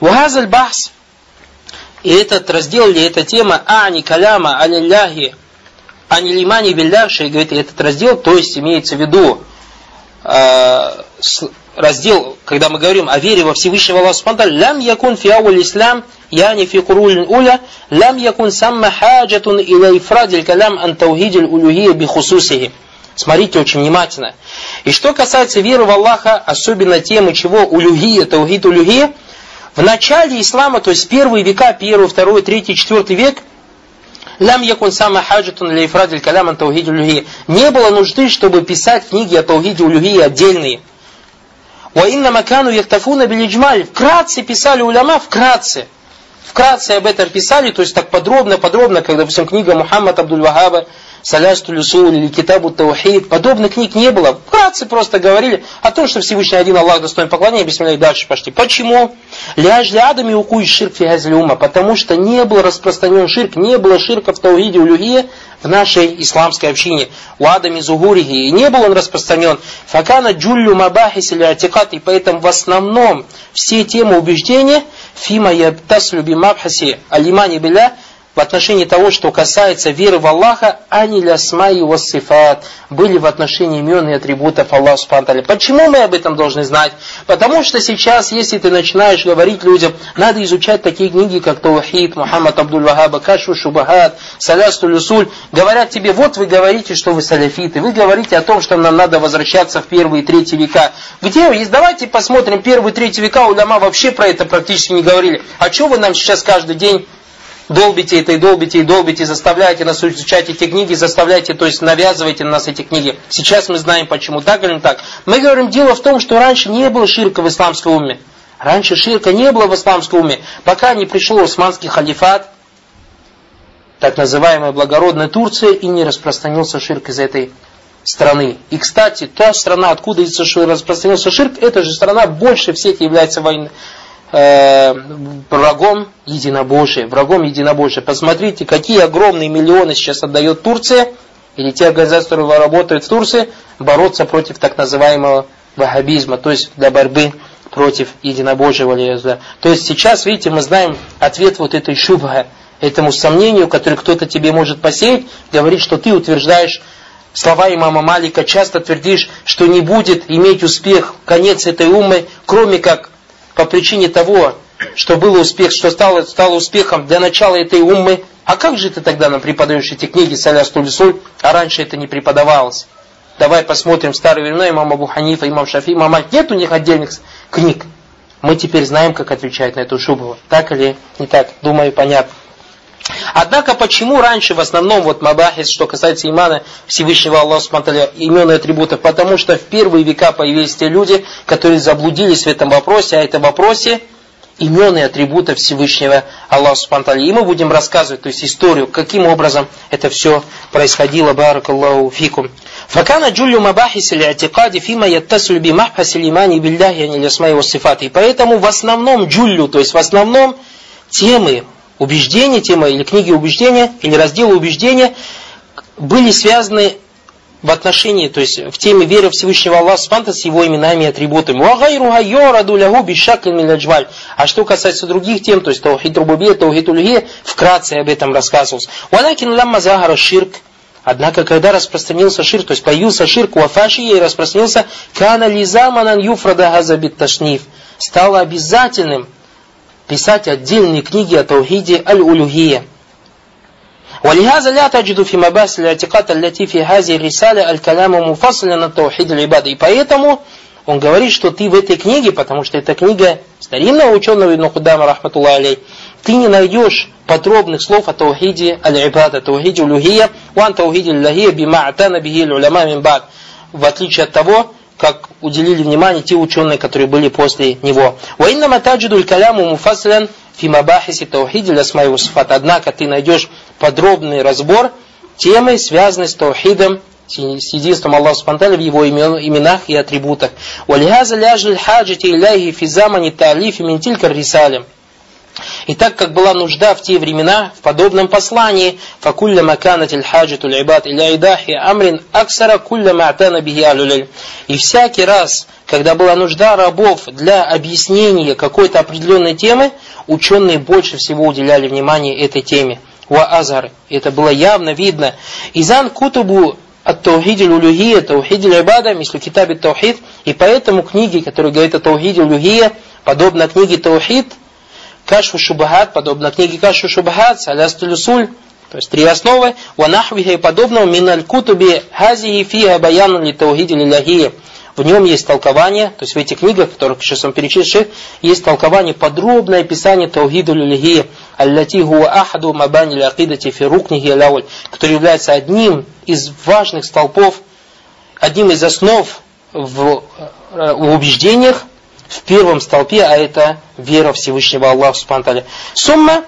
Вахазаль бахс, и этот раздел или эта тема Ани каляма алилляхи Ани лимани билляхши, говорит, этот раздел, то есть имеется в виду э, раздел, когда мы говорим о вере во Всевышнего Аллаха Субхану лям якун фи ислам, яни фи курулин уля, лям якун самма хаджатун иля ифрадиль калям ан улюхия бихусусихи. Смотрите очень внимательно. И что касается веры в Аллаха, особенно темы чего улюхия, таухид улюхия, в начале ислама, то есть первые века, первый, второй, третий, четвертый век, лям якун сама хаджатун ли ифрадиль калям ан таухиди улюхи. Не было нужды, чтобы писать книги о таухиде улюхи отдельные. Ва инна макану яхтафуна билиджмаль. Вкратце писали уляма, вкратце. Вкратце об этом писали, то есть так подробно, подробно, как, допустим, книга Мухаммад Абдул-Вахаба, Салясту Люсул или Китабу Таухид. Подобных книг не было. Вкратце просто говорили о том, что Всевышний один Аллах достоин поклонения, бисмилля и дальше пошли. Почему? Ляж ли Адам и укуй ширк фигазлюма. Потому что не был распространен ширк, не было ширка в Таухиде Улюхия, в нашей исламской общине. У Адами Зугурихи. И не был он распространен. Факана джуллю мабахис или атикат. И поэтому в основном все темы убеждения фима ябтаслю бимабхаси алимани биля в отношении того, что касается веры в Аллаха, ани лясма и вассифат, были в отношении имен и атрибутов Аллаха Субхану Почему мы об этом должны знать? Потому что сейчас, если ты начинаешь говорить людям, надо изучать такие книги, как Таухид, Мухаммад Абдуль Вахаба, Кашу Шубахат, Салясту Люсуль, говорят тебе, вот вы говорите, что вы саляфиты, вы говорите о том, что нам надо возвращаться в первые и третьи века. Где есть? Давайте посмотрим, первые и третьи века уляма вообще про это практически не говорили. А что вы нам сейчас каждый день долбите это и долбите и долбите, заставляете нас изучать эти книги, заставляете, то есть навязываете на нас эти книги. Сейчас мы знаем почему, или не так. Мы говорим, дело в том, что раньше не было ширка в исламском уме. Раньше ширка не было в исламском уме. Пока не пришел османский халифат, так называемая благородная Турция, и не распространился ширк из этой страны. И, кстати, та страна, откуда распространился ширк, эта же страна больше всех является войной э, врагом единобожия. Врагом единобожия. Посмотрите, какие огромные миллионы сейчас отдает Турция, или те организации, которые работают в Турции, бороться против так называемого ваххабизма, то есть для борьбы против единобожия. То есть сейчас, видите, мы знаем ответ вот этой шубха, этому сомнению, которое кто-то тебе может посеять, говорит, что ты утверждаешь слова имама Малика, часто твердишь, что не будет иметь успех конец этой умы, кроме как по причине того, что был успех, что стало, стало успехом для начала этой уммы, а как же ты тогда нам преподаешь эти книги Саля Стулисуль, а раньше это не преподавалось? Давай посмотрим старые времена, имам Абу Ханифа, имам Шафи, имам Маль. Нет у них отдельных книг. Мы теперь знаем, как отвечать на эту шубу. Так или не так? Думаю, понятно. Однако, почему раньше в основном вот Мабахис, что касается имана Всевышнего Аллаха Субтитры имен и атрибутов, потому что в первые века появились те люди, которые заблудились в этом вопросе, а это вопросе имен и атрибутов Всевышнего Аллаха Субтитры. И мы будем рассказывать, то есть историю, каким образом это все происходило, барак Аллаху фикум. Факана джулю мабахис или атикади фима яттасуль би маххас имани билляхи ани лясмай И поэтому в основном джулю, то есть в основном темы убеждения, тема или книги убеждения, или разделы убеждения были связаны в отношении, то есть в теме веры Всевышнего Аллаха Субхану с его именами и атрибутами. А что касается других тем, то есть Таухид Рубубия, Таухид Ульхия, вкратце об этом рассказывалось. Валакин ламма захара ширк, Однако, когда распространился ширк, то есть появился ширк у Афаши и распространился кана лизаманан юфрада газабит ташниф, стало обязательным писать отдельные книги о таухиде аль-улюхия. ولهذا لا تجد في مباحث الاعتقاد التي في هذه الرسالة الكلام مفصلا عن توحيد العبادة. И поэтому он говорит, что ты в этой книге, потому что это книга старинного ученого Ибн Худама, рахматуллах алей, ты не найдешь подробных слов о таухиде аль-ибада, таухиде улюхия, ван таухиде аль-лахия бима атана бихи уляма мин В отличие от того, как уделили внимание те ученые, которые были после него. Ваинна матаджидуль каляму муфаслян фимабахиси таухиди ласмай суфат. Однако ты найдешь подробный разбор темы, связанной с таухидом, с единством Аллаха Субтитры в его именах и атрибутах. Валихаза ляжль хаджити иляхи физамани талифи ментилькар рисалям. И так как была нужда в те времена в подобном послании, факулля маканатиль хаджатуль ибад иля идахи амрин аксара ма'тана бихи алюляль. И всякий раз, когда была нужда рабов для объяснения какой-то определенной темы, ученые больше всего уделяли внимание этой теме. Азар. Это было явно видно. Изан кутубу от таухиди люлюхия, таухиди ибада, мислю китаби таухид. И поэтому книги, которые говорят о таухиди люлюхия, подобно книге таухид, Кашфу Шубахат, подобно книге Кашфу Шубахат, Салястуль Усуль, то есть три основы, ванахвиха и подобного, миналь кутуби хазии фиха баян ли таухиди лилахия. В нем есть толкование, то есть в этих книгах, которых сейчас вам перечислил, есть толкование, подробное описание таухиду лилахия, аллати хуа ахаду мабани лакидати фи рукнихи лауль, который является одним из важных столпов, одним из основ в, э, в убеждениях, в первом столпе, а это вера Всевышнего Аллаха Субхану Сумма